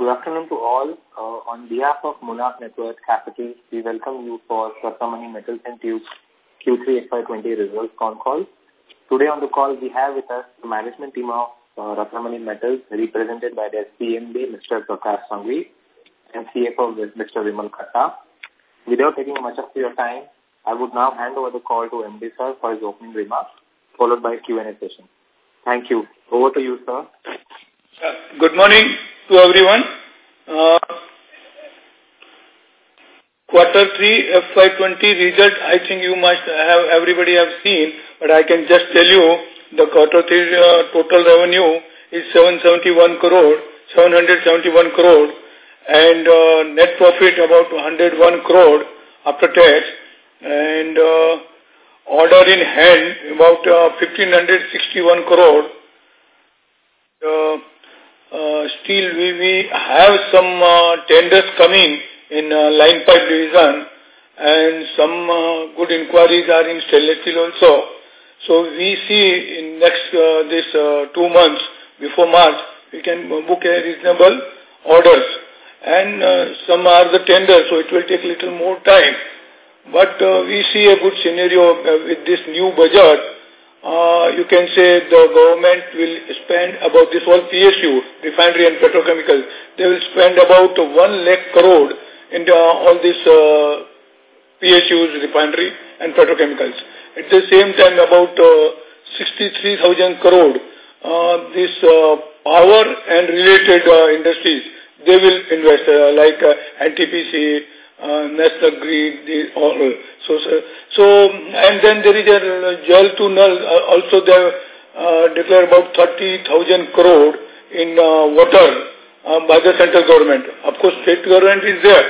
Good afternoon to all. Uh, on behalf of Monarch Networth Capital, we welcome you for Ratnamani Metals and Tubes Q3 FY20 results con call. Today on the call, we have with us the management team of uh, Ratnamani Metals, represented by their CMD, Mr. Prakash Sanghvi, and CFO, Mr. Vimal Katta. Without taking much of your time, I would now hand over the call to MD sir for his opening remarks, followed by Q&A session. Thank you. Over to you, sir. Uh, good morning to everyone. Uh, quarter 3 FY20 result, I think you must have, everybody have seen, but I can just tell you the quarter 3 uh, total revenue is 771 crore, 771 crore, and uh, net profit about 101 crore after tax, and uh, order in hand about uh, 1561 crore. Uh, still we, we have some uh, tenders coming in uh, line pipe division and some uh, good inquiries are in stainless steel also. So we see in next uh, this uh, two months before March we can book a reasonable orders and uh, some are the tenders so it will take little more time. But uh, we see a good scenario uh, with this new budget uh, you can say the government will spend about this whole PSU, refinery and petrochemicals, they will spend about one lakh crore in the, all these uh, PSUs, refinery and petrochemicals. At the same time, about uh, 63,000 crore, uh, this uh, power and related uh, industries, they will invest, uh, like uh, NTPC, uh, National the, all. So, so, and then there is a Jal to Nal, uh, also they uh, declare about 30,000 crore in uh, water uh, by the central government. Of course, state government is there.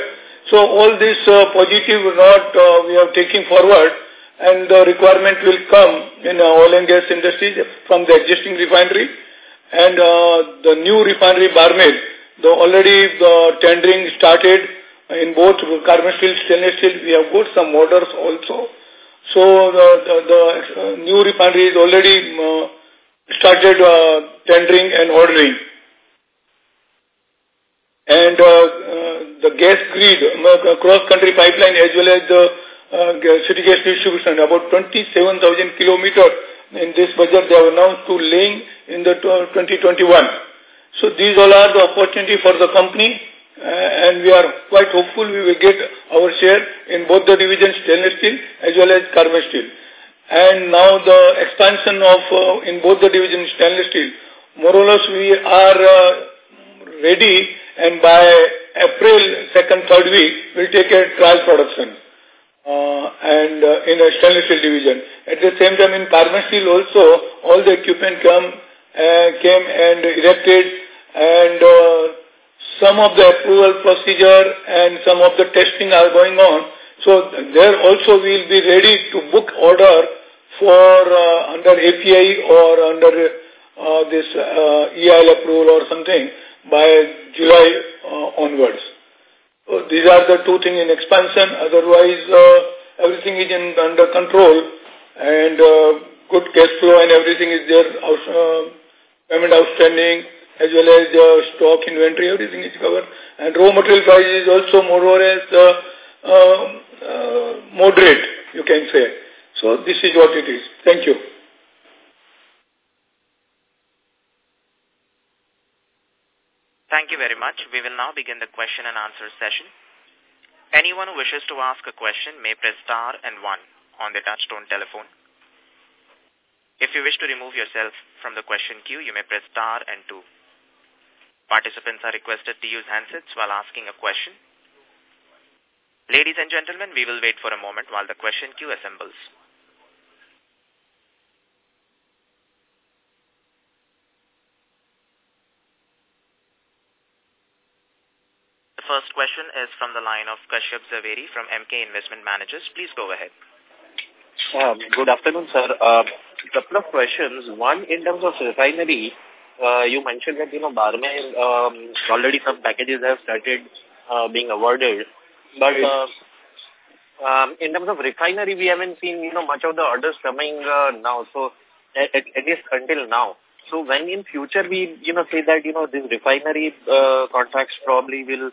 So all this uh, positive not uh, we are taking forward and the requirement will come in uh, oil and gas industry from the existing refinery and uh, the new refinery Barmer, the already the tendering started in both carbon steel, stainless steel, we have got some orders also. So the, the, the uh, new refinery is already uh, started uh, tendering and ordering. And uh, uh, the gas grid, uh, cross-country pipeline as well as the city gas distribution, about 27,000 kilometers in this budget they have announced to laying in the 2021. So these all are the opportunity for the company and we are quite hopeful we will get our share in both the divisions stainless steel as well as carbon steel. And now the expansion of uh, in both the divisions stainless steel, more or less we are uh, ready and by April second, third week we'll take a trial production. Uh, and uh, in a stainless steel division. At the same time in carbon steel also all the equipment come, uh, came and erected and uh, some of the approval procedure and some of the testing are going on. So there also we will be ready to book order for uh, under API or under uh, this uh, EIL approval or something by July uh, onwards. So these are the two things in expansion. Otherwise, uh, everything is in under control and uh, good cash flow and everything is there. Uh, payment outstanding as well as the stock inventory, everything is covered. And raw material price is also more or less uh, uh, uh, moderate, you can say. So this is what it is. Thank you. Thank you very much. We will now begin the question and answer session. Anyone who wishes to ask a question may press star and one on the touchtone telephone. If you wish to remove yourself from the question queue, you may press star and two. Participants are requested to use handsets while asking a question. Ladies and gentlemen, we will wait for a moment while the question queue assembles. The first question is from the line of Kashyap Zaveri from Emkay Investment Managers. Please go ahead. Um, good afternoon, sir. A uh, couple of questions. One, in terms of refinery, uh, you mentioned that, you know, Barmer, um, already some packages have started uh, being awarded. But uh, um, in terms of refinery, we haven't seen, you know, much of the orders coming uh, now. So at, at least until now. So when in future we, you know, say that, you know, this refinery uh, contracts probably will,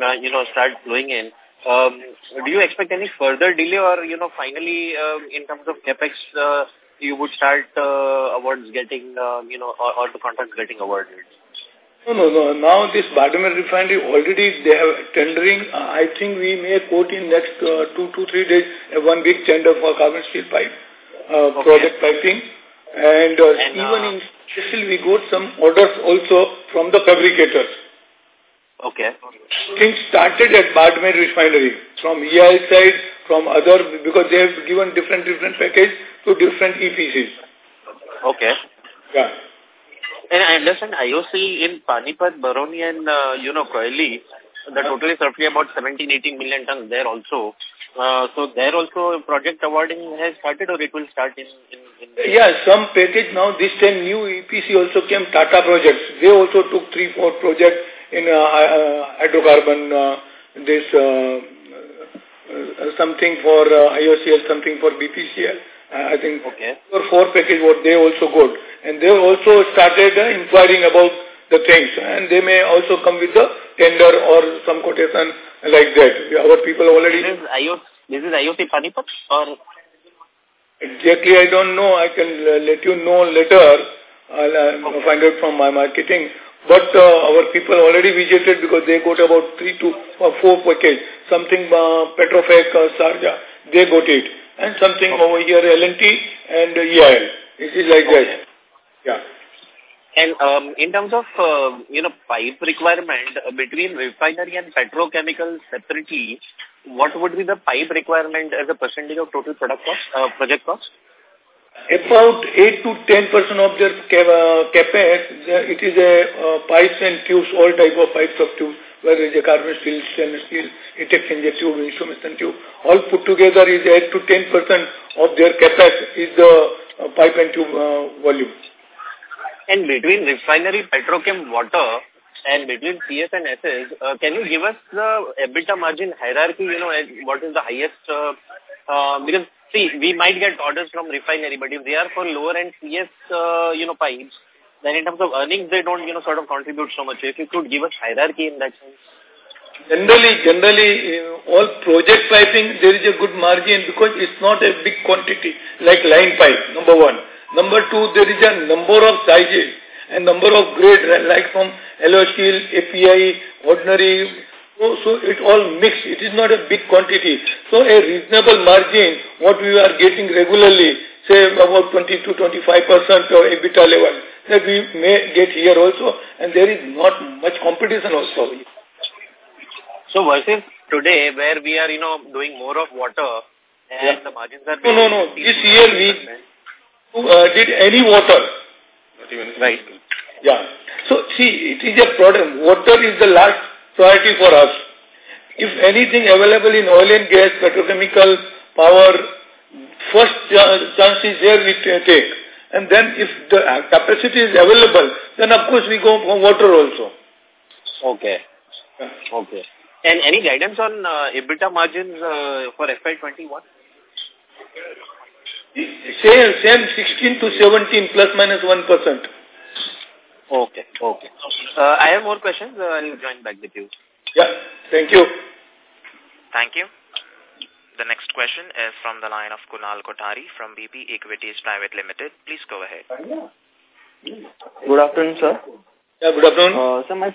uh, you know, start flowing in, um, do you expect any further delay or, you know, finally, um, in terms of capex, uh, you would start uh, awards getting, uh, you know, or, or the contracts getting awarded? No, no, no. Now this Barmer refinery already they have tendering. Uh, I think we may quote in next uh, two to three days uh, one big tender for carbon steel pipe uh, okay. project piping. And, uh, and even uh, in still we got some orders also from the fabricators. Okay. Things started at Barmer refinery from EI side, from other, because they have given different, different package to different EPCs. Okay. Yeah. And I understand IOC in Panipat, Barauni and, uh, you know, Koyali, the total is roughly about 17, 18 million tons there also. Uh, so there also project awarding has started or it will start in, in, in Yeah, some package now this time new EPC also came Tata projects. They also took three, four projects in uh, uh, hydrocarbon, uh, this uh, uh, something for uh, IOCL, something for BPCL. Uh, I think okay. for four package what they also got. And they also started uh, inquiring about the things and they may also come with the tender or some quotation like that. Our people already... This is IOC, this is IOC Panipat or... Exactly, I don't know. I can uh, let you know later. I'll uh, okay. find out from my marketing. But uh, our people already visited because they got about three to uh, four package. Something uh, Petrofac, uh, Sarja, they got it. And something over here, LNT and uh, EIL. It is like okay. that. Yeah. And um, in terms of, uh, you know, pipe requirement uh, between refinery and petrochemical separately, what would be the pipe requirement as a percentage of total product cost, uh, project cost? About 8 to 10 percent of their uh, capex, it is a uh, pipes and tubes, all type of pipes of tubes, whether it is a carbon steel, stainless steel, heat exchanger tube, instrumentation tube, all put together is 8 to 10 percent of their capex is the uh, pipe and tube uh, volume. And between refinery, petrochem, water, and between CS and SS, uh, can you give us the EBITDA margin hierarchy, you know, what is the highest, uh, uh, because See, we might get orders from refinery, but if they are for lower end CS, uh, you know, pipes, then in terms of earnings, they don't, you know, sort of contribute so much. If you could give us hierarchy in that sense. Generally, generally, all project piping, there is a good margin because it's not a big quantity, like line pipe, number one. Number two, there is a number of sizes and number of grades, like from alloy steel, API, ordinary, so, so it all mixed. It is not a big quantity. So a reasonable margin, what we are getting regularly, say about 20 to 25 percent of EBITDA level, that we may get here also, and there is not much competition also. So versus today, where we are, you know, doing more of water, and yeah. the margins are... No, no, no. This year we uh, did any water. Right. Yeah. So, see, it is a problem. Water is the last priority for us. If anything available in oil and gas, petrochemical, power, first chance is there we take. And then if the capacity is available, then of course we go for water also. Okay. Okay. And any guidance on uh, EBITDA margins uh, for FY21? Same, same 16 to 17 plus minus 1. Okay, okay. Uh, I have more questions. Uh, I'll join back with you. Yeah, thank you. Thank you. The next question is from the line of Kunal Kothari from BP Equities Private Limited. Please go ahead. Good afternoon, sir. Yeah, good afternoon. Uh, so my,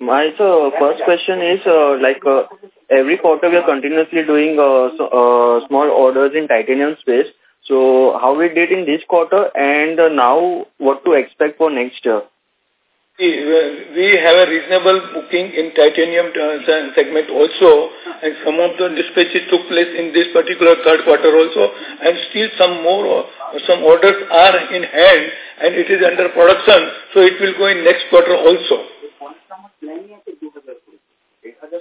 my so first question is, uh, like, uh, every quarter we are continuously doing uh, so, uh, small orders in titanium space. So how we did in this quarter and uh, now what to expect for next year? We have a reasonable booking in titanium uh, segment also, and some of the dispatches took place in this particular third quarter also, and still some more, uh, some orders are in hand, and it is under production, so it will go in next quarter also.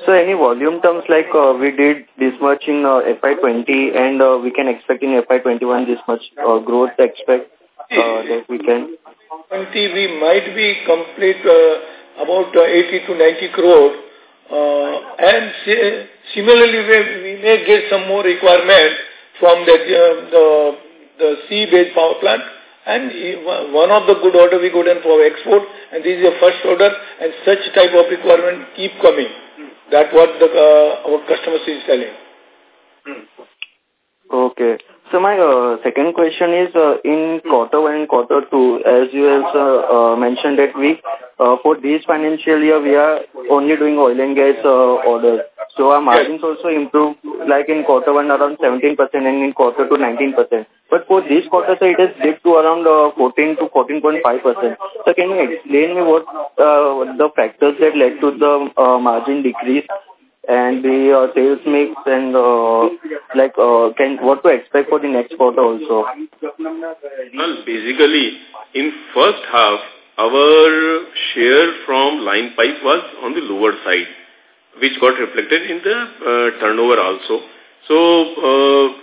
So any volume terms like uh, we did this much in uh, FY20 and uh, we can expect in FY21 this much uh, growth expect uh, that we can? 20 we might be complete uh, about uh, 80 to 90 crore. Uh, and similarly, we, we may get some more requirement from the, uh, the, the sea-based power plant And one of the good order we got in for export, and this is the first order, and such type of requirement keep coming. That's what the, uh, our customers is telling. Okay. So my uh, second question is uh, in quarter one and quarter two, as you also uh, mentioned that we, uh, for this financial year, we are only doing oil and gas uh, orders. So our margins also improved like in quarter one around 17% and in quarter two 19%. But for this quarter, so it has dipped to around uh, 14 to 14.5%. So can you explain me what, uh, the factors that led to the uh, margin decrease and the uh, sales mix and uh, like uh, can what to expect for the next quarter also? Well, basically, in first half, our share from line pipe was on the lower side, which got reflected in the turnover also. So,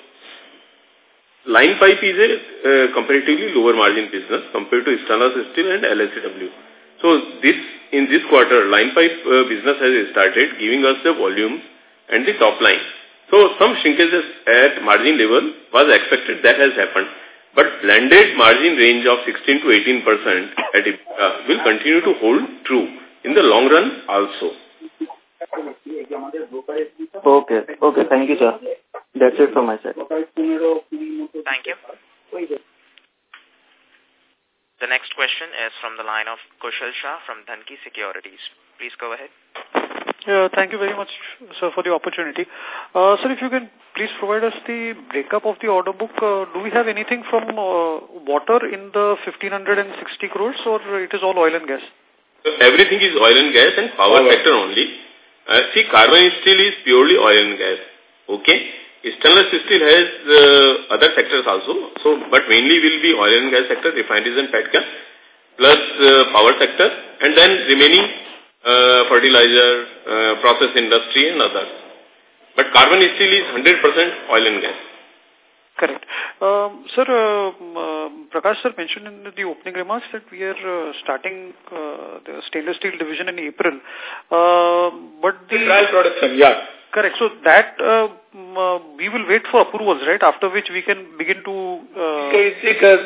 line pipe is a comparatively lower margin business compared to stainless steel and LSAW. So, this in this quarter, line pipe uh, business has started giving us the volume and the top line. So some shrinkages at margin level was expected. That has happened. But blended margin range of 16 to 18 percent at uh, will continue to hold true in the long run also. Okay. Okay. Thank you, sir. That's it from my side. Thank you. The next question is from the line of Kushal Shah from Dhanki Securities. Please go ahead. Yeah, thank you very much, sir, for the opportunity. Uh, sir, if you can please provide us the breakup of the order book. Uh, do we have anything from uh, water in the 1560 crores or it is all oil and gas? Everything is oil and gas and power sector only. Uh, see, carbon steel is purely oil and gas. Okay? Stainless steel has uh, other sectors also, so but mainly will be oil and gas sector, refineries and petchem, plus uh, power sector, and then remaining uh, fertilizer, uh, process industry and others. But carbon steel is 100% oil and gas. Correct. Um, sir, uh, uh, Prakash sir mentioned in the opening remarks that we are uh, starting uh, the stainless steel division in April. Uh, but the... Trial production, yeah. Correct. So that uh, uh, we will wait for approvals, right? After which we can begin to... Uh... It take us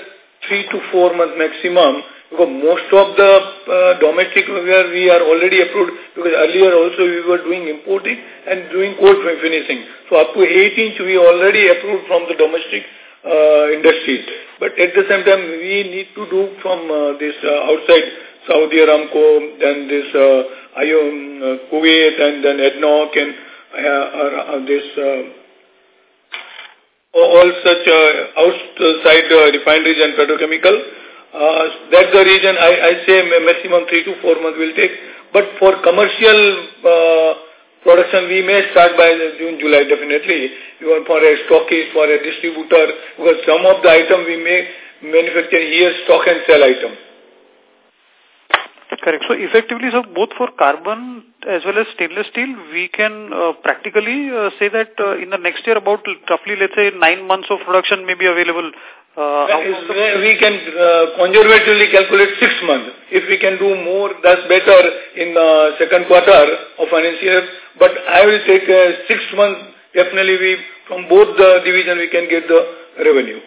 three to four months maximum because most of the uh, domestic where we are already approved because earlier also we were doing importing and doing cold finishing. So up to 8 inch we already approved from the domestic uh, industries. But at the same time we need to do from uh, this uh, outside Saudi Aramco, then this uh, uh, Kuwait and then ADNOC and uh, this uh, all such uh, outside refineries and petrochemical. that's the reason I, I say maximum three to four months will take. But for commercial production, we may start by June, July, definitely. Even for a stockist, for a distributor, because some of the item we may manufacture here, stock and sell item. Correct. So effectively, so both for carbon as well as stainless steel, we can uh, practically uh, say that uh, in the next year about roughly, let's say, nine months of production may be available. Uh, we can uh, conservatively calculate six months. If we can do more, that's better in the second quarter of financial year. But I will take uh, six months. Definitely, we from both the division we can get the revenue.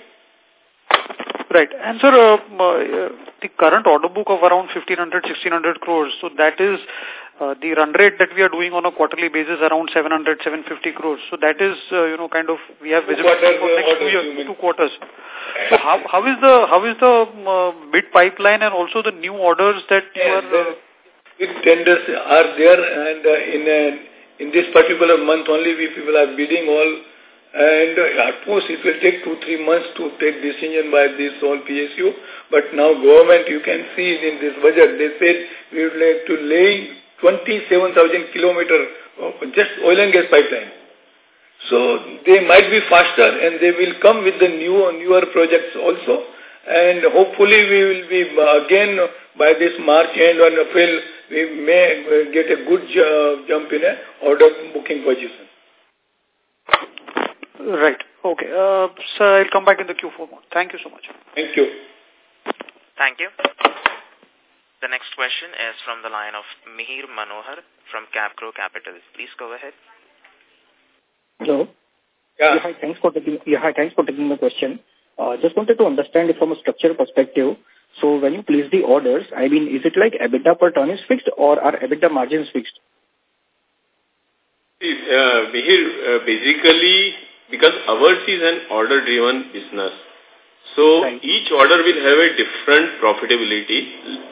Right. And sir, uh, uh, the current order book of around 1500, 1600 crores, so that is uh, the run rate that we are doing on a quarterly basis around 700, 750 crores. So that is, uh, you know, kind of, we have visibility for next two, years, two quarters. So how, how is the, how is the uh, bid pipeline and also the new orders that you are... Uh, bid tenders are there and uh, in, a, in this particular month only we people are bidding all and uh, at most it will take two, three months to take decision by this whole PSU. But now government, you can see in this budget, they said we would like to lay 27,000 kilometer of just oil and gas pipeline. So they might be faster and they will come with the new newer projects also. And hopefully we will be uh, again by this March end or April, we may get a good uh, jump in a order booking position. Right. Okay. Uh, sir, I'll come back in the queue for more. Thank you so much. Thank you. Thank you. The next question is from the line of Mihir Manohar from Capgrow Capital. Please go ahead. Hello. Yeah. yeah. hi, thanks for taking. Yeah, hi, thanks for taking my question. Uh, just wanted to understand it from a structural perspective. So when you place the orders, I mean, is it like EBITDA per ton is fixed or are EBITDA margins fixed? Uh, here, uh, basically, because ours is an order-driven business, so right. each order will have a different profitability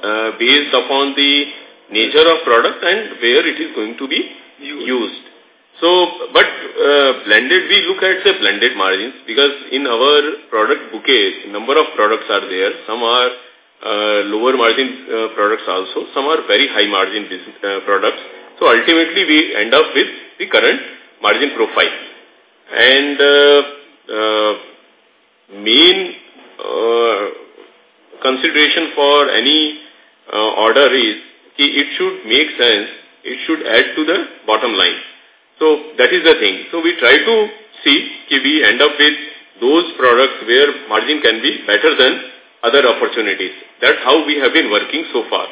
uh, based upon the nature of product and where it is going to be used. So, but uh, blended, we look at the blended margins because in our product bouquet, number of products are there. Some are uh, lower margin uh, products also. Some are very high margin business, uh, products. So ultimately we end up with the current margin profile. And uh, uh, main uh, consideration for any order is it should make sense, it should add to the bottom line. So that is the thing. So we try to see if we end up with those products where margin can be better than other opportunities. That's how we have been working so far.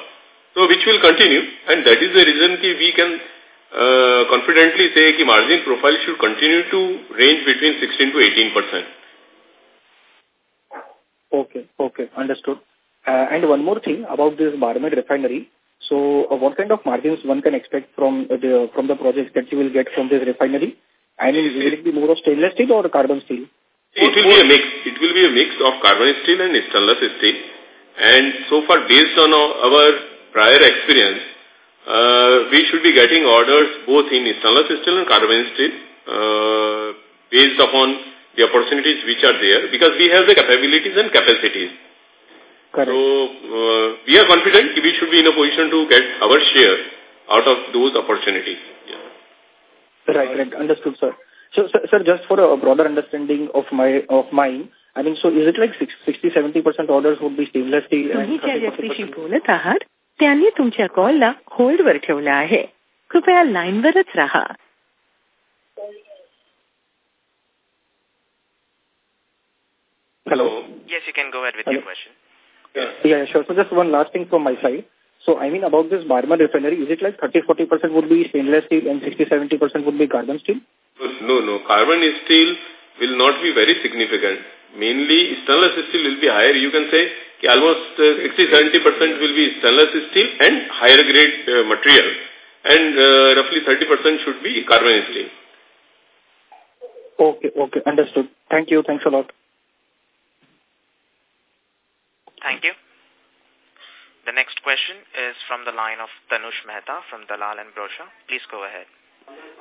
So which will continue and that is the reason we can uh, confidently say that margin profile should continue to range between 16 to 18 percent. Okay, okay, understood. Uh, and one more thing about this Barmer refinery. So uh, what kind of margins one can expect from the from the projects that you will get from this refinery? I mean, will it be more of stainless steel or carbon steel? It will be a mix. It will be a mix of carbon steel and stainless steel. And so far, based on our prior experience, uh, we should be getting orders both in stainless steel and carbon steel uh, based upon the opportunities which are there because we have the capabilities and capacities. Correct. So, uh, we are confident we should be in a position to get our share out of those opportunities. Yeah. Right, right. Understood, sir. So, sir, just for a broader understanding of my of mine, I mean, so is it like 60-70% orders would be stainless steel and 30 त्यांनी तुमच्या कॉलला होल्डवर ठेवला आहे कृपया लाईनवरच राहा Hello. Yes, you can go ahead with Hello. your question. Yeah. yeah, sure. So just one last thing from my side. So, I mean, about this Barmer refinery, is it like 30-40% would be stainless steel and 60-70% would be carbon steel? No, no. Carbon steel will not be very significant. Mainly, stainless steel will be higher. You can say almost 60-70% uh, will be stainless steel and higher grade uh, material. And uh, roughly 30% should be carbon steel. Okay, okay. Understood. Thank you. Thanks a lot. Thank you. The next question is from the line of Tanush Mehta from Dalal and Broacha. Please go ahead.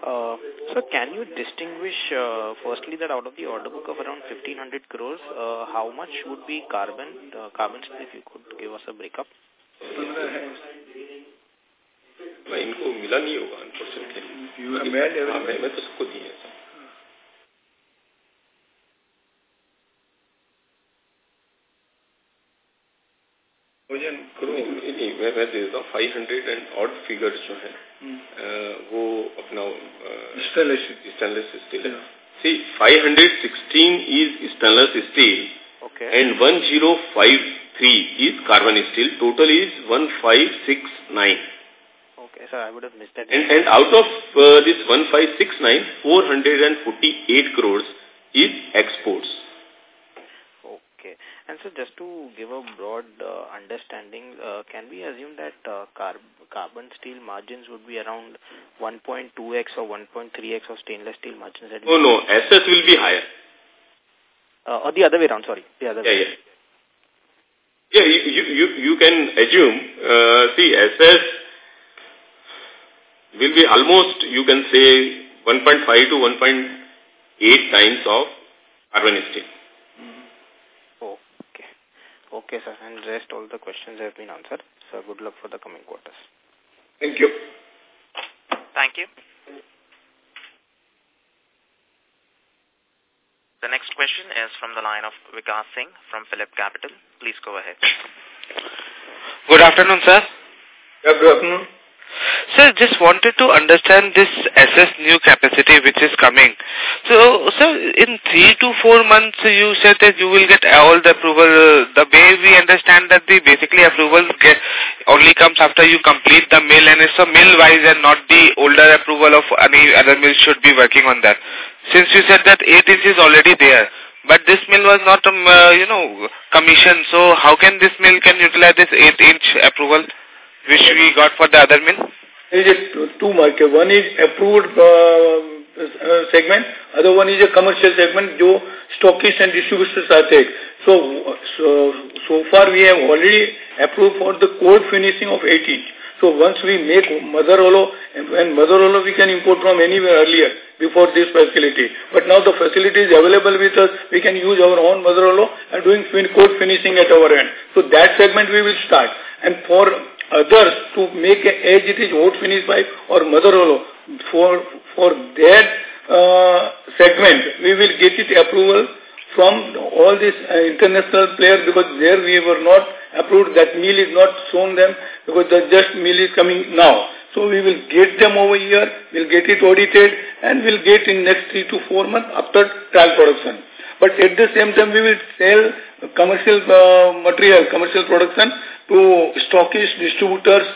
Uh, so can you distinguish uh, firstly that out of the order book of around 1500 crores, uh, how much would be carbon, uh, carbon if you could give us a breakup? इनको मिला नहीं होगा unfortunately मैं मैं तो सबको दिए मैं मैं दे देता हूँ five hundred and odd figures जो है वो अपना स्टेनलेस स्टेनलेस स्टील है C 516 is stainless steel okay. and 1053 is carbon steel. Total is 1569. Okay, sir, I would have missed that. And, and out of uh, this 1569, 448 crores is exports. And so just to give a broad uh, understanding, uh, can we assume that uh, carb carbon steel margins would be around 1.2x or 1.3x of stainless steel margins? No, no, SS will be higher. Uh, or the other way around, sorry. The other yeah, way. Yeah, yeah. you, you, you can assume, uh, see, SS will be almost, you can say, 1.5 to 1.8 times of carbon steel. Okay, sir. And rest all the questions have been answered. So good luck for the coming quarters. Thank you. Thank you. The next question is from the line of Vikas Singh from PhillipCapital. Please go ahead. Good afternoon, sir. Yeah, good afternoon. Sir, just wanted to understand this SS new capacity which is coming. So, sir, in three to four months, you said that you will get all the approval. The way we understand that the basically approval get only comes after you complete the mill and it's a mill-wise and not the older approval of any other mill should be working on that. Since you said that 8 inch is already there, but this mill was not, um, uh, you know, commissioned. So how can this mill can utilize this 8-inch approval which we got for the other mill? There is two market. One is approved uh, uh, segment, other one is a commercial segment जो stockists and distributors are take. So, so, so far we have already approved for the cold finishing of 8 inch. So once we make mother hollow, and mother hollow we can import from anywhere earlier before this facility. But now the facility is available with us, we can use our own mother hollow and doing fin cold finishing at our end. So that segment we will start. And for others to make a, as it is hot finish pipe or mother hollow, for, for that uh, segment, we will get it approval from all these uh, international players because there we were not approved, that meal is not shown them because the just meal is coming now. So we will get them over here, we'll get it audited and we'll get in next three to four months after trial production. But at the same time we will sell commercial uh, material, commercial production to stockists, distributors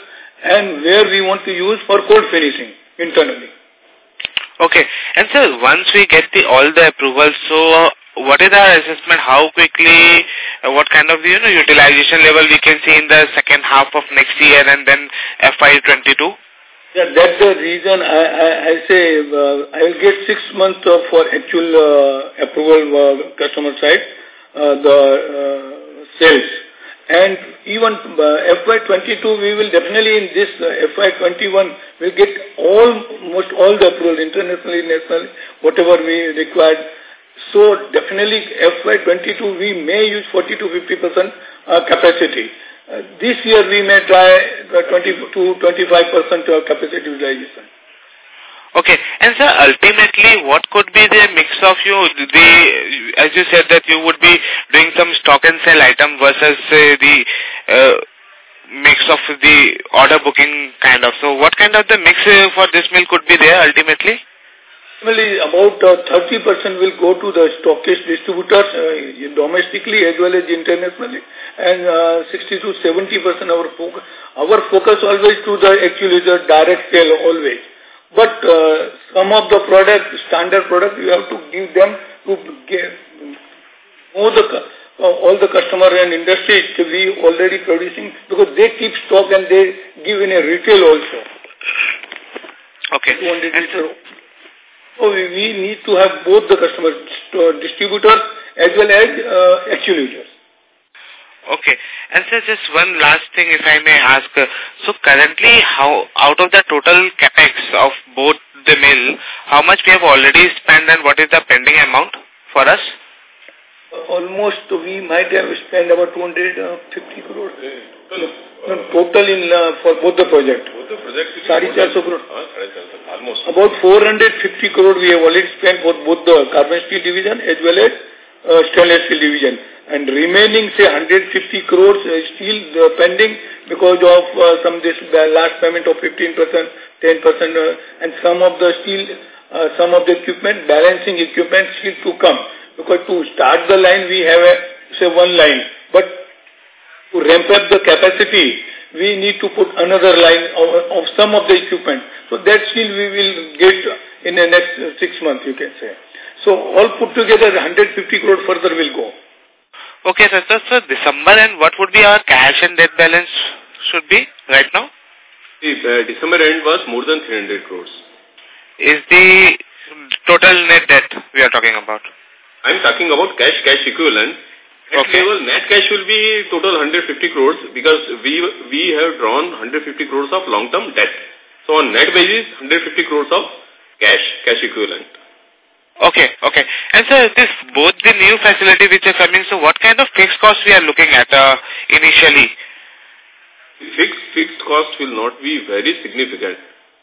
and where we want to use for cold finishing internally. Okay. And sir, once we get the all the approvals, so uh, what is our assessment? How quickly, uh, what kind of you know utilization level we can see in the second half of next year and then FY22? Yeah, that's the reason I, I, I say uh, I will get six months uh, for actual uh, approval uh, customer side, uh, the uh, sales. And even uh, FY22, we will definitely in this uh, FY21, will get almost all the approval internationally, nationally, whatever we required. So definitely FY22, we may use 40 to 50% uh, capacity. Uh, this year we may try 20 to 25% uh, capacity utilization. Okay. And sir, ultimately, what could be the mix of you, the, as you said that you would be doing some stock and sell item versus uh, the uh, mix of the order booking kind of. So what kind of the mix uh, for this mill could be there ultimately? Ultimately, about 30% uh, will go to the stockist distributors uh, domestically as well as internationally and uh, 60 to 70% our focus, our focus always to the actually the direct sale always. But uh, some of the product, standard product, you have to give them to give all the, uh, all the customer and industry to be already producing because they keep stock and they give in a retail also. Okay. So we, we need to have both the customers, distributors as well as uh, actuators. Okay. And sir, just one last thing if I may ask. So currently, how out of the total capex of both the mill, how much we have already spent and what is the pending amount for us? Almost we might have spent about 250 crore. No, total in uh, for both the project. Both the projects. 450 crore. Almost. About 450 crore we have already spent for both the carbon steel division as well as uh, stainless steel division and remaining say 150 crores uh, still uh, pending because of uh, some this last payment of 15 percent 10 percent uh, and some of the steel uh, some of the equipment balancing equipment still to come. Because to start the line we have a say one line. But to ramp up the capacity we need to put another line of, of some of the equipment. So that still we will get in the next six months you can say. So all put together 150 crore further will go Okay, sir. So, sir, December and what would be our cash and debt balance should be right now? The uh, December end was more than 300 crores. Is the total net debt we are talking about? I'm talking about cash, cash equivalent. Net Okay. level, net cash will be total 150 crores because we we have drawn 150 crores of long-term debt. So on net basis, 150 crores of cash, cash equivalent. Okay, okay. And sir, this both the new facility which are coming, so what kind of fixed cost we are looking at uh, initially? Fixed, fixed cost will not be very significant.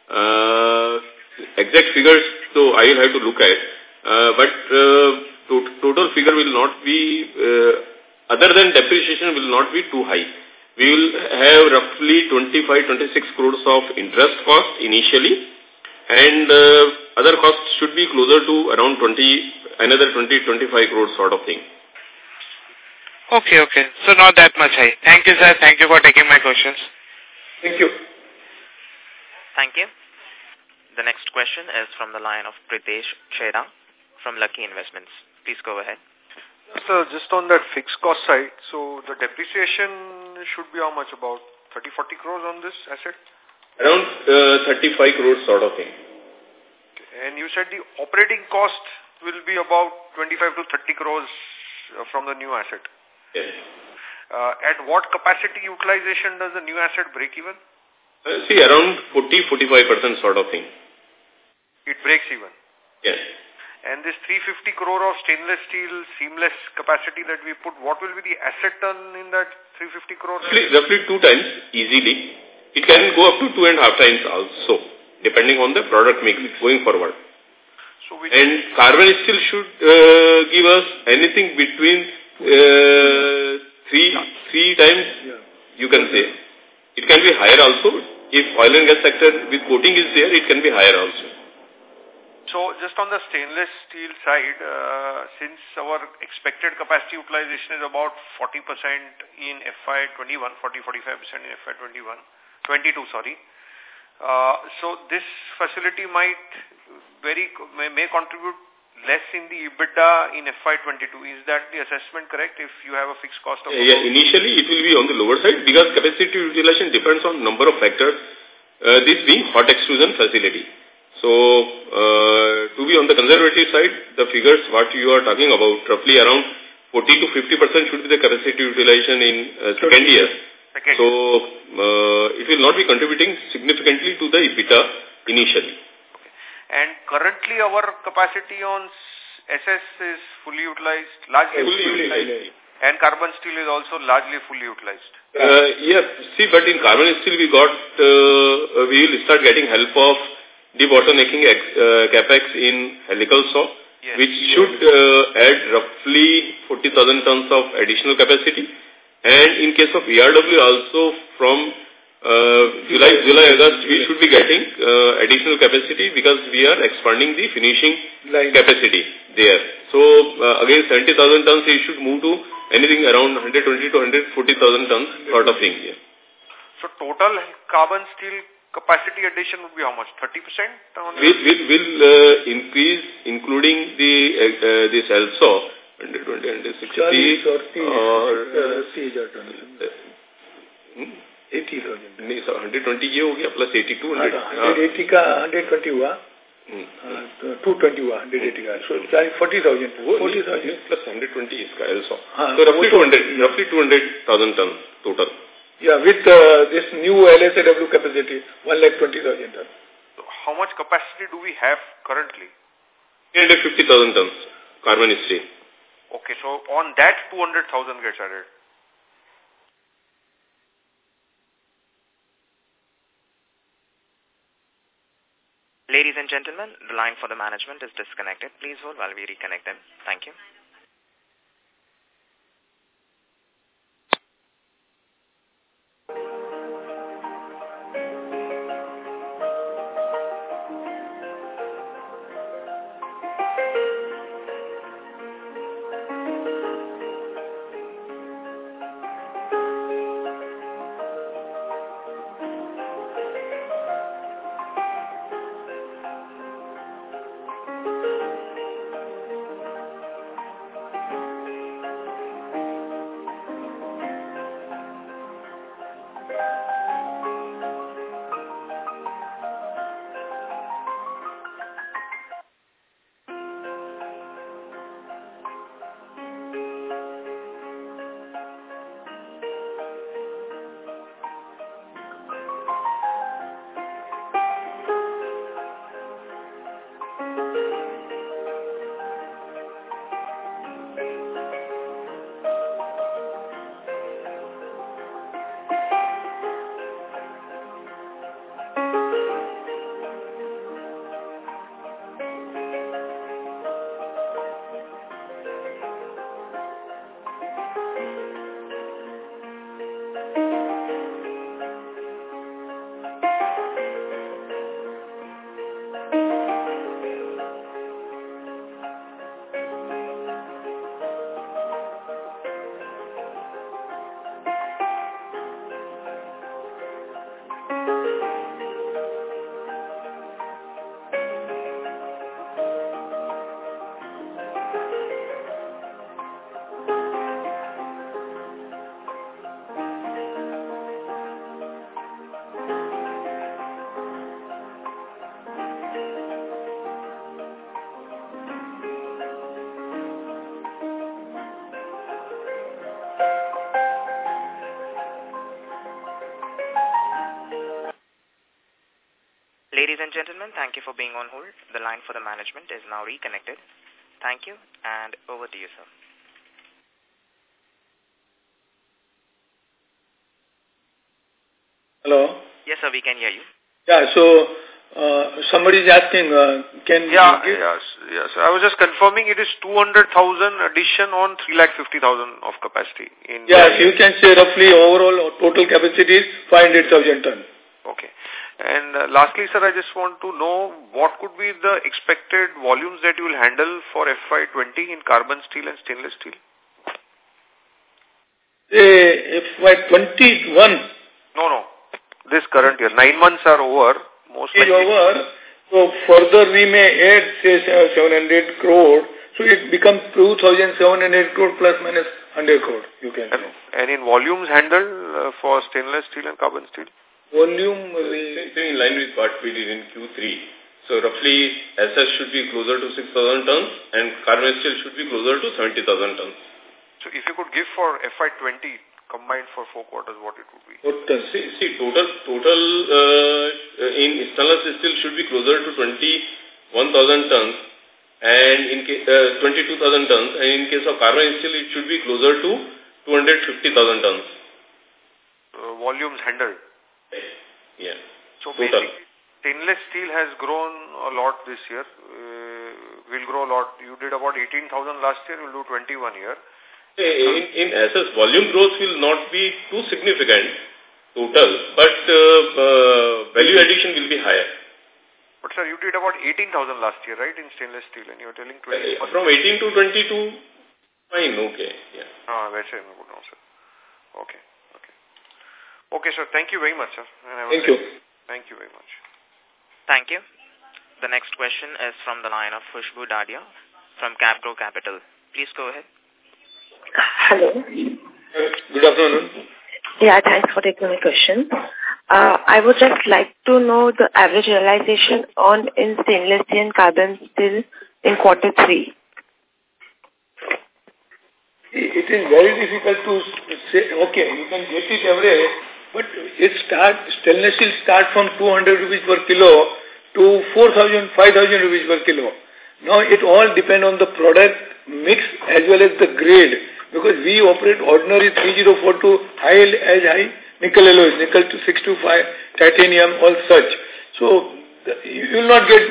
Uh, exact figures, so I will have to look at. Uh, but uh, to total figure will not be, uh, other than depreciation will not be too high. We will have roughly 25-26 crores of interest cost initially and uh, other costs should be closer to around 20, another 20-25 crores sort of thing. Okay, okay. So not that much high. Thank you, sir. Thank you for taking my questions. Thank you. Thank you. The next question is from the line of Pritesh Chheda from Lucky Investments. Please go ahead. Sir, just on that fixed cost side, so the depreciation should be how much? About 30, 40 crores on this asset? Around uh, 35 crores sort of thing. And you said the operating cost will be about 25 to 30 crores uh, from the new asset? Yes. Uh, at what capacity utilization does the new asset break even? Uh, see, around 40-45% sort of thing. It breaks even? Yes. And this 350 crore of stainless steel seamless capacity that we put, what will be the asset turn in that 350 crore? Roughly, roughly two times, easily. It can go up to two and a half times also, depending on the product mix going forward. So and carbon steel should uh, give us anything between uh, three three times, yeah. you can say. It can be higher also. If oil and gas sector with coating is there, it can be higher also. So just on the stainless steel side, uh, since our expected capacity utilization is about 40% in FY21, 40-45% in FY21, 22, sorry. Uh, so this facility might very may, may contribute less in the EBITDA in FY22. Is that the assessment correct if you have a fixed cost of... Yeah, initially it will be on the lower side because capacity utilization depends on number of factors, uh, this being hot extrusion facility. So, uh, to be on the conservative side, the figures what you are talking about, roughly around 40 to 50% should be the capacity utilization in uh, second year. So, uh, will not be contributing significantly to the EBITDA initially. Okay. And currently our capacity on SS is fully utilized, largely fully, fully utilized. utilized. And carbon steel is also largely fully utilized. Uh, yeah, see, but in carbon steel we got, uh, we will start getting help of the debottlenecking uh, capex in helical SAW, yes. which should uh, add roughly 40,000 tons of additional capacity. And in case of ERW also from July, July, August, we should be getting uh, additional capacity because we are expanding the finishing Line. capacity there. So uh, again, 70,000 tons, we should move to anything around 120 to 140,000 tons sort of thing. Yeah. So total carbon steel capacity addition would be how much? 30%? Will, will, will uh, increase, including the uh, uh, this also, 120, 160, or... Uh, hmm? 80,000. नहीं sir 120 ये हो गया plus 82 180 का 120 हुआ to twenty हुआ hundred eighty का so forty thousand forty thousand plus hundred twenty इसका also तो रफली टू हंड्रेड रफली two hundred thousand ton total Yeah, with uh, this new LSAW capacity, 1,20,000 tons. So how much capacity do we have currently? 350,000 tons, carbon steel. Okay, so on that 200,000 gets added. Ladies and gentlemen, the line for the management is disconnected. Please hold while we reconnect them. Thank you. Gentlemen, thank you for being on hold. The line for the management is now reconnected. Thank you, and over to you, sir. Hello? Yes, sir, we can hear you. Yeah, so uh, somebody is asking, uh, can yeah, yes, yes. I was just confirming it is 200,000 addition on 3,50,000 of capacity. In yes, you can say roughly overall total capacity is 500,000 ton. And uh, lastly, sir, I just want to know what could be the expected volumes that you will handle for FY20 in carbon steel and stainless steel? Uh, FY21? No, no this current year. Nine months are over. Most is over. So further we may add say 700 crore. So it becomes 2,700 crore plus minus 100 crore. You can and, and in volumes handled uh, for stainless steel and carbon steel? Volume we... In line with what we did in Q3. So roughly SS should be closer to 6,000 tons and carbon steel should be closer to 70,000 tons. So if you could give for FY20 combined for four quarters, what it would be? Total, see, see total, total uh, in stainless steel should be closer to 21,000 tons and in uh, 22,000 tons and in case of carbon steel it should be closer to 250,000 tons. Uh, volumes handled? Yeah. So total. stainless steel has grown a lot this year. Uh, will grow a lot. You did about 18,000 last year, will do 21 year. In, in SS, volume growth will not be too significant total, but uh, uh, value addition will be higher. But sir, you did about 18,000 last year, right, in stainless steel, and you're telling 20. Uh, from 18 to 22, fine, okay, yeah. Ah, that's it, no, sir. Okay, okay. Okay, sir, thank you very much, sir. Thank you. Thank you very much. Thank you. The next question is from the line of Khushbu Dadia from Capgrow Capital. Please go ahead. Hello. Good afternoon. Yeah, thanks for taking my question. Uh, I would just like to know the average realization on in stainless steel and carbon steel in quarter three. It is very difficult to say, okay, you can get it average, but it start, stainless steel start from 200 rupees per kilo to 4,000, 5,000 rupees per kilo. Now it all depend on the product mix as well as the grade because we operate ordinary 3042 high as high nickel alloys, nickel to 625, titanium, all such. So you will not get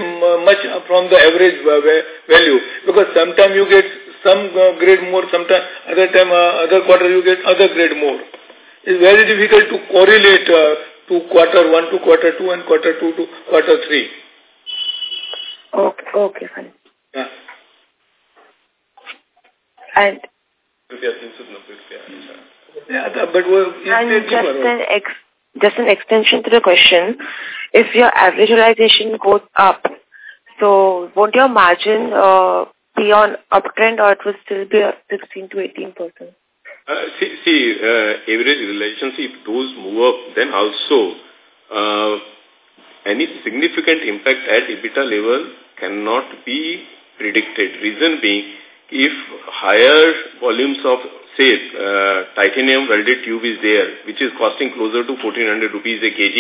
much from the average value because sometimes you get some uh, grade more, sometimes other time uh, other quarter you get other grade more. It's very difficult to correlate uh, to quarter one to quarter two and quarter two to quarter three. Okay, okay, fine. Yeah. And yeah, but and just an ex just an extension to the question, if your average realization goes up, so won't your margin uh, be on uptrend or it will still be 16 to 18 percent? Uh, see, see uh, average relationship, those move up, then also uh, any significant impact at EBITDA level cannot be predicted. Reason being, if higher volumes of, say, uh, titanium welded tube is there, which is costing closer to 1400 rupees a kg,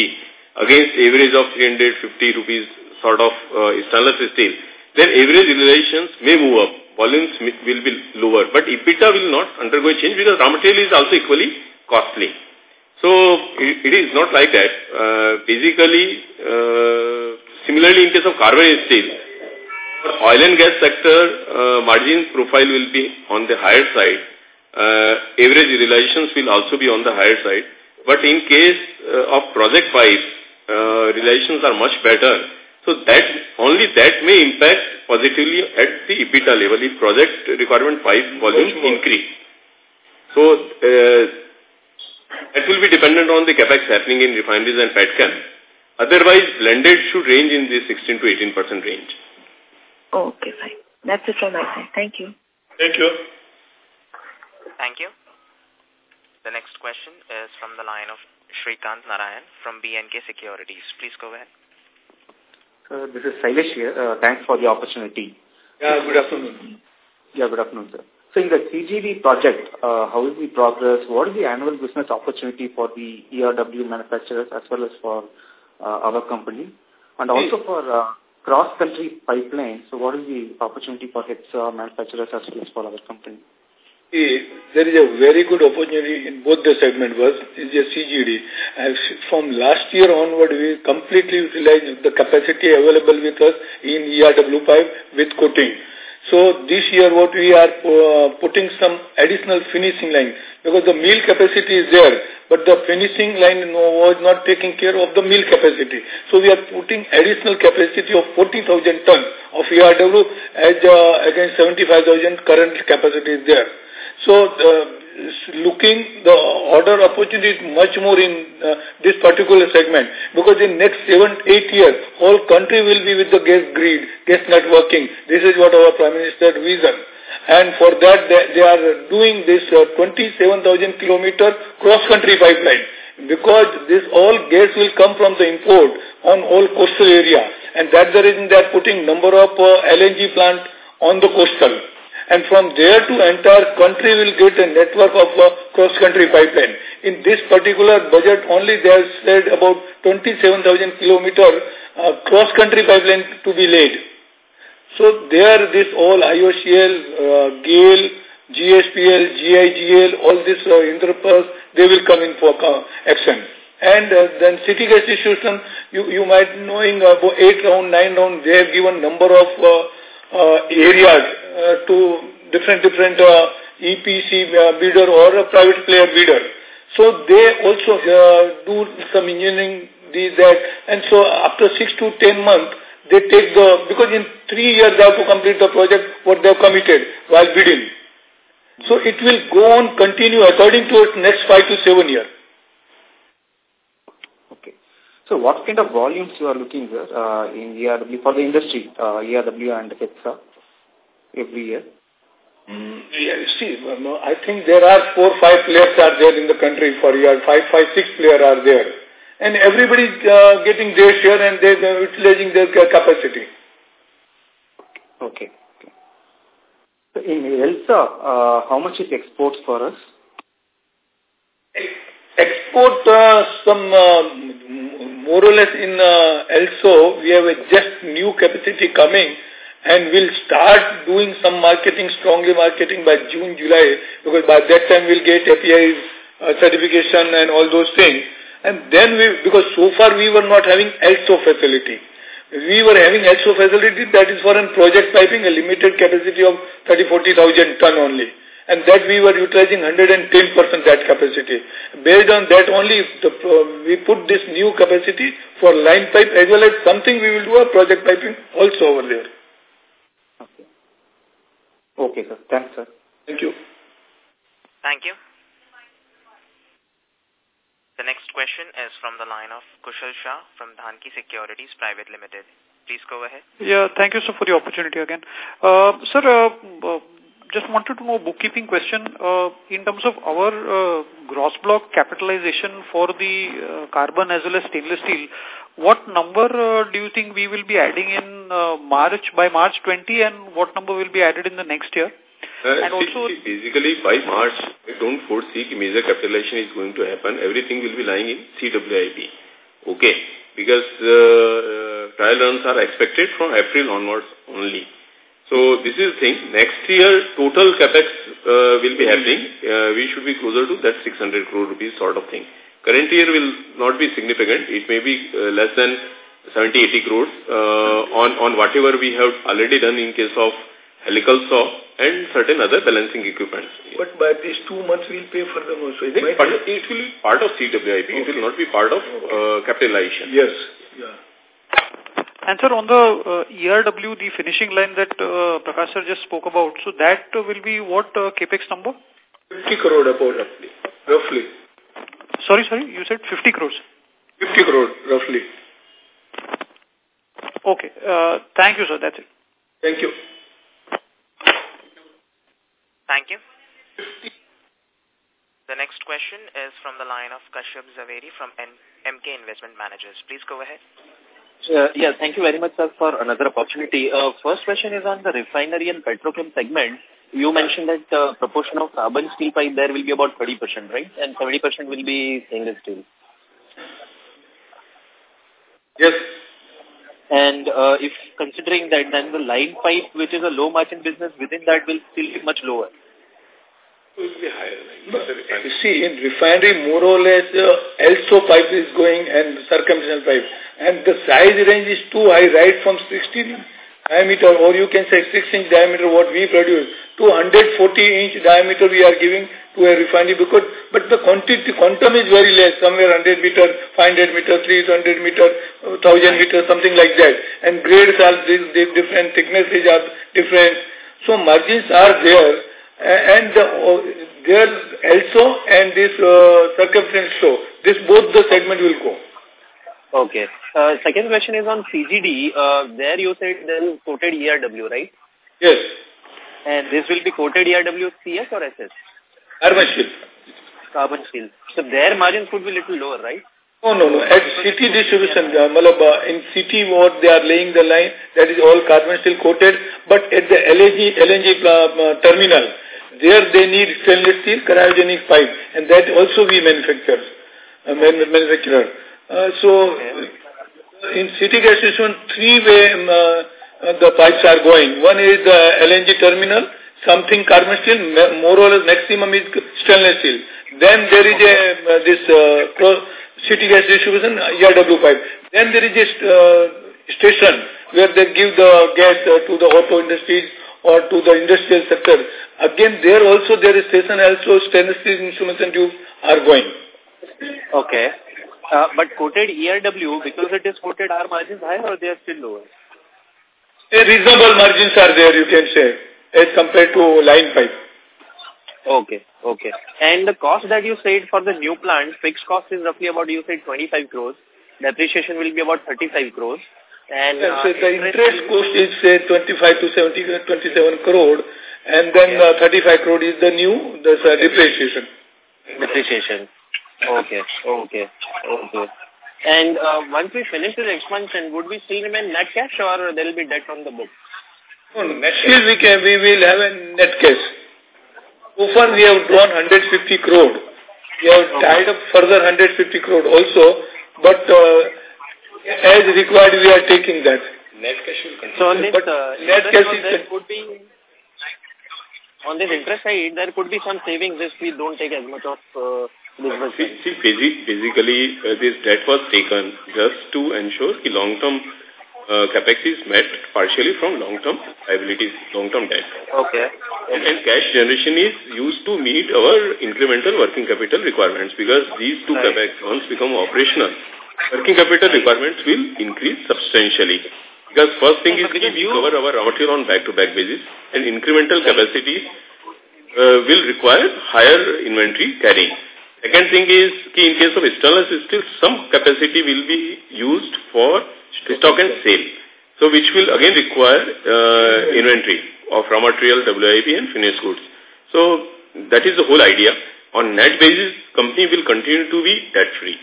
against average of 350 rupees sort of uh, stainless steel, then average realizations may move up. Volumes will be lower. But EBITDA will not undergo a change because raw material is also equally costly. So it, is not like that. Uh, basically, uh, similarly in case of carbon steel, oil and gas sector, uh, margin profile will be on the higher side. Uh, average realizations will also be on the higher side. But in case uh, of project pipes, uh, realizations are much better. So that only that may impact positively at the EBITDA level if project requirement 5 volumes increase. So uh, that will be dependent on the capex happening in refineries and petchem. Otherwise, blended should range in the 16 to 18 percent range. Okay, fine. That's it from my side. Thank you. Thank you. Thank you. The next question is from the line of Shrikant Narayan from BNK Securities. Please go ahead. Uh, this is Sailesh here. Uh, thanks for the opportunity. Yeah, good afternoon. Yeah, good afternoon, sir. So in the CGD project, uh, how is the progress? What is the annual business opportunity for the ERW manufacturers as well as for uh, our company? And also for uh, cross-country pipeline, so what is the opportunity for its uh, manufacturers as well as for our company? There is a very good opportunity in both the segment. Was is a CGD. And from last year onward, we completely utilized the capacity available with us in ERW pipe with coating. So this year what we are uh, putting some additional finishing line because the mill capacity is there, but the finishing line was not taking care of the mill capacity. So we are putting additional capacity of 40,000 tons of ERW as uh, against 75,000 current capacity is there. So uh, looking the order opportunity is much more in uh, this particular segment because in next seven, eight years, whole country will be with the gas grid, gas networking. This is what our Prime Minister vision. And for that, they, they are doing this uh, 27,000 kilometer cross-country pipeline because this all gas will come from the import on all coastal area. And that's the reason they are putting number of uh, LNG plant on the coastal and from there to entire country will get a network of a cross-country pipeline. In this particular budget only they have said about 27,000 kilometer uh, cross-country pipeline to be laid. So there this all IOCL, uh, GAIL, GSPL, GIGL, all this uh, they will come in for uh, action. And uh, then city gas distribution, you, you might knowing about 8 round, 9 round, they have given number of uh, uh, areas uh, to different different uh, EPC uh, bidder or a private player bidder. So they also uh, do some engineering, these, that, and so after six to ten months, they take the, because in three years they have to complete the project what they have committed while bidding. So it will go on continue according to its next five to seven years. Okay. So what kind of volumes you are looking here uh, in ERW for the industry, uh, ERW and HEXA every year? Mm, yeah, see, I think there are four, five players are there in the country for year. Five, five, six players are there. And everybody uh, getting their share and they are utilizing their capacity. Okay. okay. So in LSAW, uh, how much is exports for us? Export uh, some uh, more or less in uh, LSAW, we have a just new capacity coming and we'll start doing some marketing, strongly marketing by June, July, because by that time we'll get APIs, uh, certification and all those things. And then we, because so far we were not having LSAW facility. We were having LSAW facility that is for a project piping, a limited capacity of 30-40,000 ton only. And that we were utilizing 110% that capacity. Based on that only, the, uh, we put this new capacity for line pipe as well as something we will do a project piping also over there. Okay, sir. Thanks, sir. Thank you. Thank you. The next question is from the line of Kushal Shah from Dhanki Securities Private Limited. Please go ahead. Yeah, thank you, sir, for the opportunity again. Uh, sir, uh, uh, just wanted to know bookkeeping question. Uh, in terms of our uh, gross block capitalization for the uh, carbon as well as stainless steel, what number uh, do you think we will be adding in uh, March by March 20 and what number will be added in the next year? Uh, and also, basically, by March, I don't foresee major capitalization is going to happen. Everything will be lying in CWIP. Okay. Because uh, trial runs are expected from April onwards only. So this is the thing. Next year, total capex uh, will be happening. Uh, we should be closer to that 600 crore rupees sort of thing. Current year will not be significant. It may be uh, less than 70-80 crores uh, on, on whatever we have already done in case of helical SAW and certain other balancing equipment. But by these two months we'll pay for them also. It, it, it will be part of CWIP. Okay. It will not be part of uh, capitalization. Yes. Yeah. And sir, on the uh, ERW, the finishing line that uh, Prakash sir just spoke about, so that uh, will be what uh, capex number? 50 crore about roughly. Roughly. Sorry, sorry, you said 50 crores. 50 crore, roughly. Okay. Uh, thank you, sir. That's it. Thank you. Thank you. The next question is from the line of Kashyap Zaveri from N MK Investment Managers. Please go ahead. Uh, yeah, thank you very much, sir, for another opportunity. Uh, first question is on the refinery and petrochem segment. You mentioned that uh, proportion of carbon steel pipe there will be about 30%, right? And 70% will be stainless steel. Yes. And uh, if considering that, then the line pipe, which is a low margin business, within that will still be much lower. Will be higher. You see, in refinery, more or less, uh, LSAW pipe is going and circumferential pipe. And the size range is too high, right from 16 diameter or you can say 6 inch diameter what we produce. To 140 inch diameter we are giving to a refinery because but the quantity quantum is very less somewhere 100 meter 500 meter 300 meter 1000 meter something like that. And grades are different thicknesses are different. So margins are there and the, there also and this uh, circumference show. This both the segment will go Okay. Uh, second question is on CGD. Uh, there you said then quoted ERW, right? Yes. And this will be quoted ERW CS or SS? Carbon steel. Carbon steel. So their margins could be little lower, right? No, no, no. At city distribution, uh, Malaba, in city what they are laying the line, that is all carbon steel coated. But at the LNG, LNG uh, uh, terminal, there they need stainless steel cryogenic pipe. And that also we manufacture, uh, manufacturer. Uh, so, in city gas station, three-way um, uh, the pipes are going. One is the LNG terminal, something carbon steel, more or less maximum is stainless steel. Then there is a uh, this uh, city gas distribution ERW pipe. Then there is a uh, station where they give the gas uh, to the auto industries or to the industrial sector. Again, there also there is station also stainless steel instruments and tubes are going. Okay. Uh, but quoted ERW, because it is quoted, are margins higher or they are still lower? A reasonable margins are there, you can say, as compared to line pipe. Okay, okay. And the cost that you said for the new plant, fixed cost is roughly about, you said 25 crores. Depreciation will be about 35 crores. And uh, so the interest cost is say 25 to 70, 27 crore, and then uh, 35 crore is the new the uh, depreciation. Depreciation. Okay, okay, okay. And uh, once we finish this expansion, would we still remain net cash or there will be debt on the book? No, net cash we, can, we will have a net cash. So far we have drawn 150 crore. We have okay. tied up further 150 crore also, but uh, as required we are taking that. Net cash will continue. So on this, but uh, net cash is there could be on this interest side, there could be some savings if we don't take as much of uh, See, see basically, uh, this debt was taken just to ensure the long-term uh, capex is met partially from long-term liabilities, long-term debt. Okay. And, and, cash generation is used to meet our incremental working capital requirements because these two right. capex once become operational, working capital requirements will increase substantially. Because first thing is we cover our raw material on back-to-back -back basis and incremental capacity uh, will require higher inventory carrying. Second thing is, in case of stainless steel, some capacity will be used for stock and sale. So which will again require uh, inventory of raw material, WIP and finished goods. So that is the whole idea. On net basis, company will continue to be debt-free.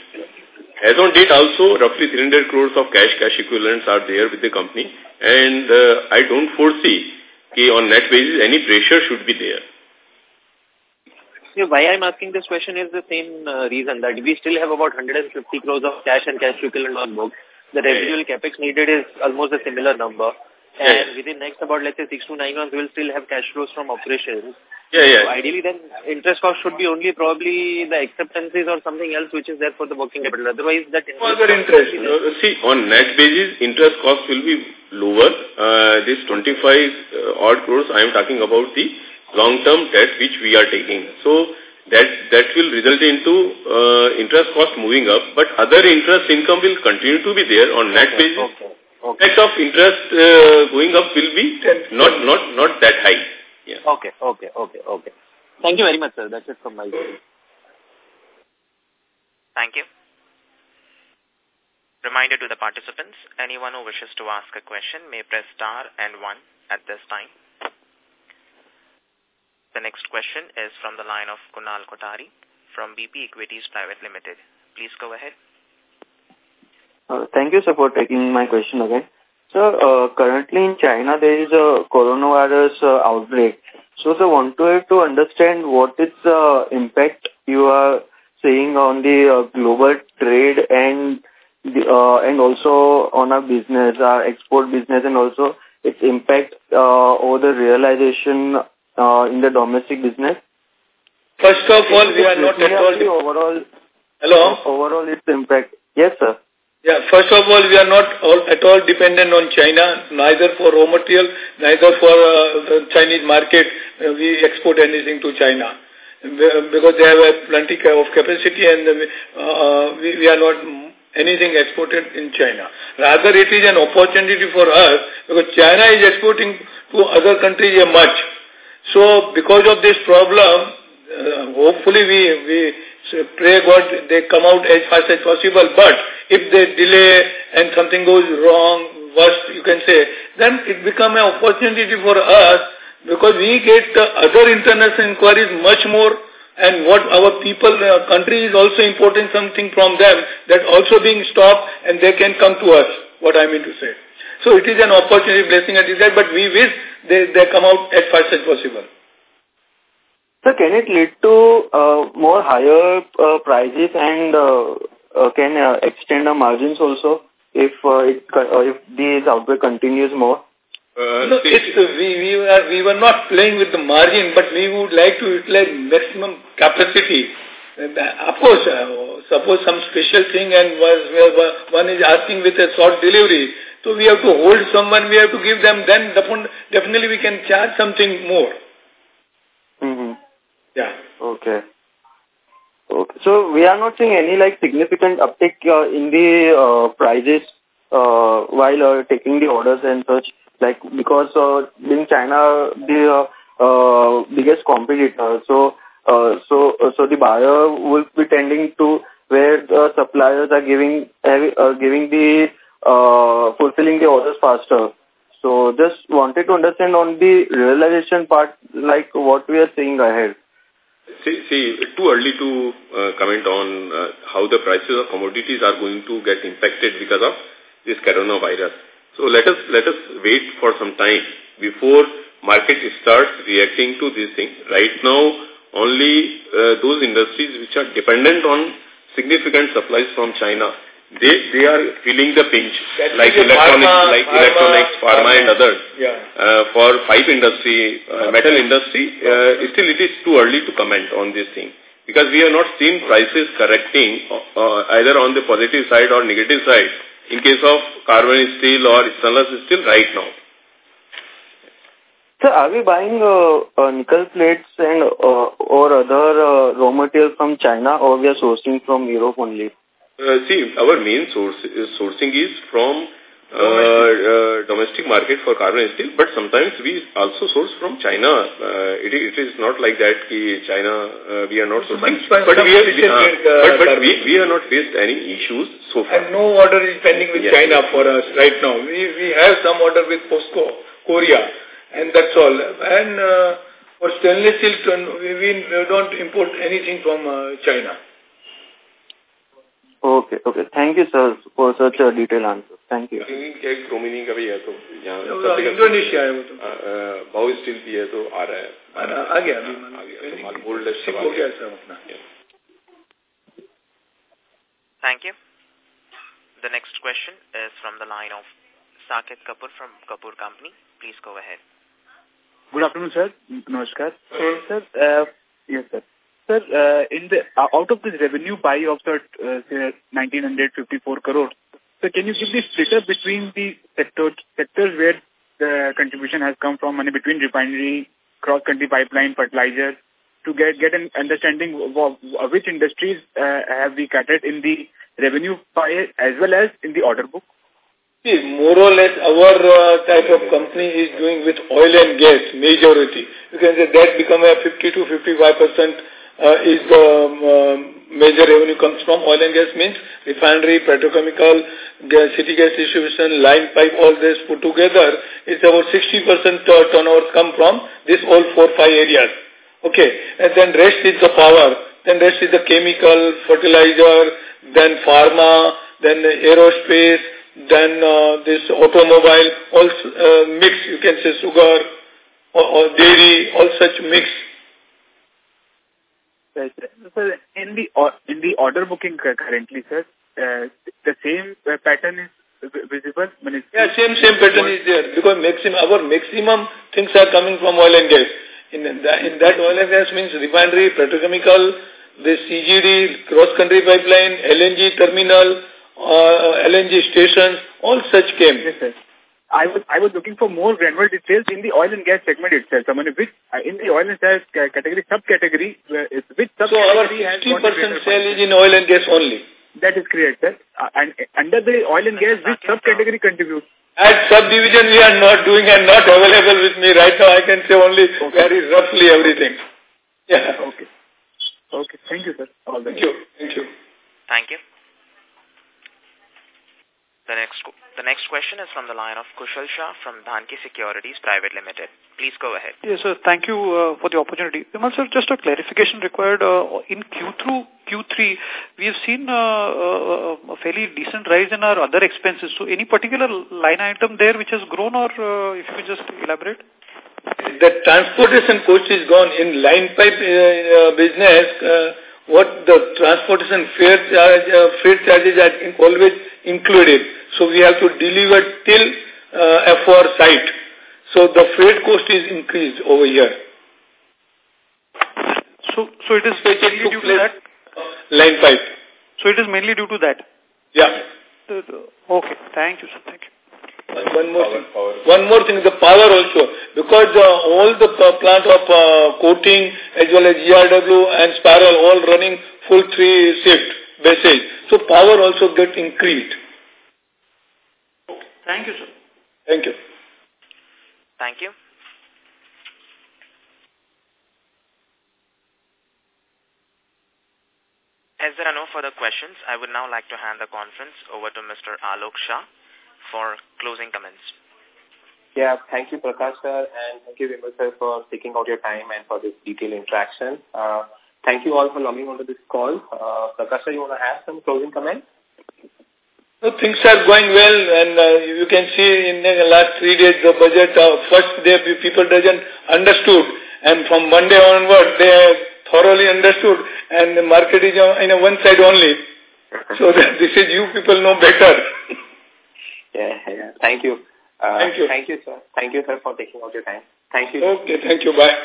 As on date also, roughly 300 crores of cash, cash equivalents are there with the company. And uh, I don't foresee okay, on net basis any pressure should be there. See, why I'm asking this question is the same uh, reason that we still have about 150 crores of cash and cash equivalent on book. The residual yeah. capex needed is almost a similar number. And yeah. within next about, let's say, six to nine months, we'll still have cash flows from operations. Yeah, yeah. So ideally, then interest cost should be only probably the acceptances or something else which is there for the working capital. Otherwise, that interest. Further interest. Uh, see, on net basis, interest cost will be lower. Uh, this 25 uh, odd crores, I am talking about the long-term debt which we are taking. So that that will result into uh, interest cost moving up, but other interest income will continue to be there on net okay, basis. Okay. Okay. Effect of interest uh, going up will be not not not that high. Yeah. Okay. Okay. Okay. Okay. Thank you very much, sir. That's it from my side. Thank you. Reminder to the participants, anyone who wishes to ask a question may press star and one at this time. The next question is from the line of Kunal Kothari from BP Equities Private Limited. Please go ahead. Uh, thank you, sir, for taking my question again. Sir, uh, currently in China, there is a coronavirus uh, outbreak. So, sir, wanted to understand what is the impact you are seeing on the uh, global trade and the, uh, and also on our business, our export business, and also its impact uh, over the realization uh, in the domestic business? First of all, we are not at all... Overall, Hello? Overall, its impact. Yes, sir. Yeah, first of all, we are not all, at all dependent on China, neither for raw material, neither for uh, the Chinese market. Uh, we export anything to China because they have a plenty of capacity and uh, we, we are not anything exported in China. Rather, it is an opportunity for us because China is exporting to other countries a much. So, because of this problem, uh, hopefully we, we pray God they come out as fast as possible. But if they delay and something goes wrong, worst you can say, then it become an opportunity for us because we get other international inquiries much more and what our people, uh, country is also importing something from them that also being stopped and they can come to us, what I mean to say. So it is an opportunity, blessing and desire, but we wish they, they come out as fast as possible. So can it lead to uh, more higher uh, prices and uh, uh, can uh, extend the margins also if uh, it, uh, if this outbreak continues more? Uh, no, it's, uh, we, we, were, we were not playing with the margin, but we would like to utilize maximum capacity. Uh, of course, uh, suppose some special thing and was, one is asking with a short delivery, so we have to hold someone, we have to give them, then definitely we can charge something more. Mm -hmm. Yeah. Okay. Okay. So we are not seeing any like significant uptick uh, in the uh, prices uh, while uh, taking the orders and such like because uh, being China the uh, uh, biggest competitor, so uh, so uh, so the buyer will be tending to where the suppliers are giving uh, giving the uh, fulfilling the orders faster. So just wanted to understand on the realization part, like what we are seeing ahead. See, see too early to uh, comment on uh, how the prices of commodities are going to get impacted because of this coronavirus. So let us let us wait for some time before market starts reacting to this thing. Right now, only uh, those industries which are dependent on significant supplies from China, they they are feeling the pinch, that like electronics, pharma, like pharma, electronics, pharma, and others. Yeah. Uh, for pipe industry, uh, metal industry, uh, still it is too early to comment on this thing because we have not seen prices correcting uh, either on the positive side or negative side in case of carbon steel or stainless steel right now. So are we buying uh, uh, nickel plates and uh, or other uh, raw material from China or we are sourcing from Europe only? Uh, see, our main source sourcing is from uh, uh, domestic market for carbon steel, but sometimes we also source from China. Uh, it, it is not like that ki China, uh, we are not sourcing. But, we, are, uh, but, but we, we have not faced any issues so far. And no order is pending with yes. China for us right now. We, we have some order with POSCO, Korea, and that's all. And uh, for stainless steel, we, we don't import anything from uh, China. Okay, okay. Thank you, sir, for such a detailed answer. Thank you. एक क्रोमिनी का भी है तो यहाँ Indonesia है वो तो बाउ स्टील भी है तो आ रहा है आ गया अभी आ गया गोल्ड हो गया सब अपना Thank you. The next question is from the line of Saket Kapoor from Kapoor Company. Please go ahead. Good afternoon, sir. Namaskar. Sir, uh, yes, sir. Sir, uh, in the uh, out of this revenue pie of the uh, say 1954 crore, so can you give the split between the sectors sectors where the contribution has come from, money between refinery, cross-country pipeline, fertilizer, to get get an understanding of, of which industries uh, have we catered in the revenue pie as well as in the order book? See, more or less our uh, type of company is doing with oil and gas majority. You can say that become a 50 to 55 percent uh, is the um, major revenue comes from oil and gas means refinery, petrochemical, gas, city gas distribution, line pipe, all this put together, it's about 60% uh, turnover come from this all four, five areas. Okay, and then rest is the power, then rest is the chemical, fertilizer, then pharma, then aerospace, then uh, this automobile, all uh, mix, you can say sugar, or, or dairy, all such mix Right. So in the in the order booking currently, sir, uh, the same uh, pattern is visible? When it's yeah, same same pattern is there because maximum our maximum things are coming from oil and gas. In that, in that oil and gas means refinery, petrochemical, the CGD, cross-country pipeline, LNG terminal, uh, LNG stations, all such came. Yes, sir. I was I was looking for more granular details in the oil and gas segment itself. I mean, which uh, in the oil and gas category subcategory, which subcategory so our 50 percent sale is in oil and gas only. That is correct, sir. Uh, and under the oil and gas, which subcategory contributes? At subdivision, we are not doing and not available with me right now. I can say only okay. very roughly everything. Yeah. Okay. Okay. Thank you, sir. All Thank you. Thank you. Thank you. The next, the next question is from the line of Kushal Shah from Dhanki Securities Private Limited. Please go ahead. Yes, sir. Thank you uh, for the opportunity. Vimal, sir, just a clarification required. Uh, in Q through Q3, we have seen uh, uh, a fairly decent rise in our other expenses. So any particular line item there which has grown or uh, if you could just elaborate? The transportation cost is gone. In line pipe uh, business, uh, what the transportation fare charge, uh, freight charges are always included. So we have to deliver till uh, F4 site. So the freight cost is increased over here. So, so it is mainly due to that? Line pipe. So it is mainly due to that? Yeah. Okay. Thank you, sir. Thank you. One more, power, thing. Power. One more thing, the power also, because uh, all the plant of uh, coating as well as ERW and spiral all running full three shift basis. So power also get increased. Thank you, sir. Thank you. Thank you. As there are no further questions, I would now like to hand the conference over to Mr. Alok Shah for closing comments. Yeah, thank you, Prakash sir, and thank you, Vimal sir, for taking out your time and for this detailed interaction. Uh, thank you all for logging onto this call. Uh, Prakash sir, you want to have some closing comments? So things are going well and uh, you can see in the last three days the budget, uh, first day people doesn't understood and from Monday onward they have thoroughly understood and the market is in a one side only. So that this is you people know better. yeah, yeah. Thank you. Uh, thank you. Thank you, sir. Thank you, sir, for taking out your time. Thank you. Okay, thank you. Bye.